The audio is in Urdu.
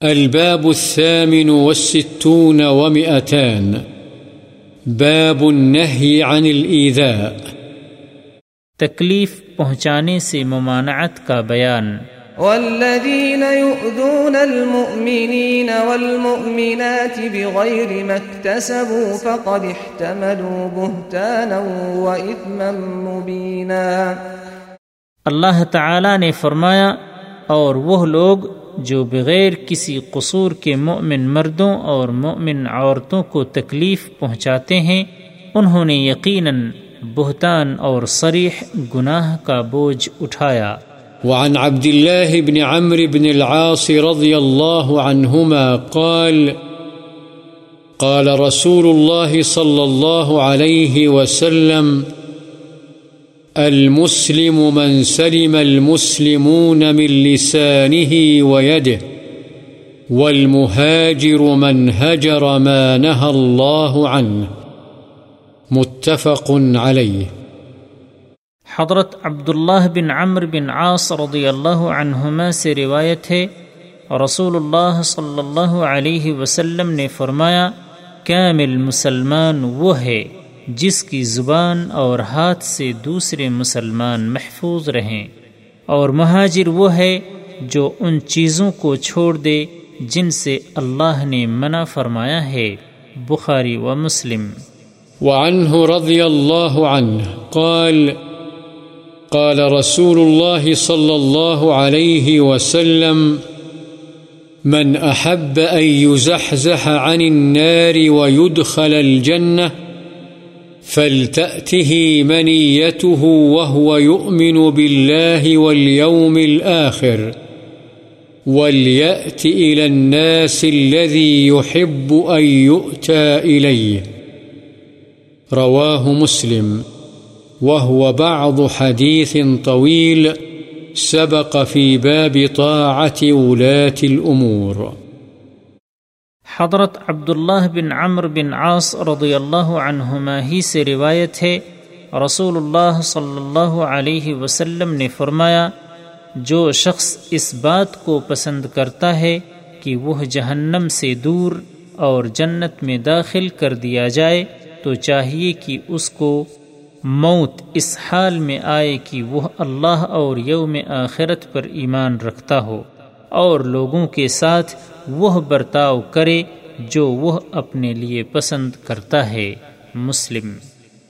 الباب الثامن والستون ومئتان. باب النهي عن الإيذاء. تکلیف پہنچانے سے ممانعت کا بیان. والذين يؤذون المؤمنين والمؤمنات بغير ما اكتسبوا فقد احتملوا بهتانا وإثما مبينا اللہ تعالی نے فرمایا اور وہ لوگ جو بغیر کسی قصور کے مومن مردوں اور مومن عورتوں کو تکلیف پہنچاتے ہیں، انہوں نے یقیناً بہتان اور صریح گناہ کا بوجھ اٹھایا۔ وعن عبد الله بن عمرو بن العاص رضي الله عنهما قال قال رسول الله صلى الله عليه وسلم المسلم من سلم المسلمون من لسانه ويده، والمهاجر من هجر ما نهى الله عنه. متفق عليه. حضرت عبداللہ بن عمر بن عاص رضی اللہ عنہما سے روایت ہے، رسول اللہ صلی اللہ علیہ وسلم نے فرمایا، کامل مسلمان وہ ہے جس کی زبان اور ہاتھ سے دوسرے مسلمان محفوظ رہیں۔ اور مہاجر وہ ہے جو ان چیزوں کو چھوڑ دے جن سے اللہ نے منع فرمایا ہے۔ بخاری و مسلم۔ وعنه رضي الله عنه قال قال رسول الله صلى الله عليه وسلم، من أحب أن يزحزح عن النار ويدخل الجنة فلتأته منيته وهو يؤمن بالله واليوم الآخر، وليأت إلى الناس الذي يحب أن يؤتى إليه. رواه مسلم. وهو بعض حديث طويل سبق في باب طاعة ولاة الأمور. حضرت عبداللہ بن عمر بن عاص رضی اللہ عنہما ہی سے روایت ہے رسول اللہ صلی اللہ علیہ وسلم نے فرمایا، جو شخص اس بات کو پسند کرتا ہے کہ وہ جہنم سے دور اور جنت میں داخل کر دیا جائے، تو چاہیے کہ اس کو موت اس حال میں آئے کہ وہ اللہ اور یوم آخرت پر ایمان رکھتا ہو۔ اور لوگوں کے ساتھ وہ برتاؤ کرے جو وہ اپنے لیے پسند کرتا ہے، مسلم۔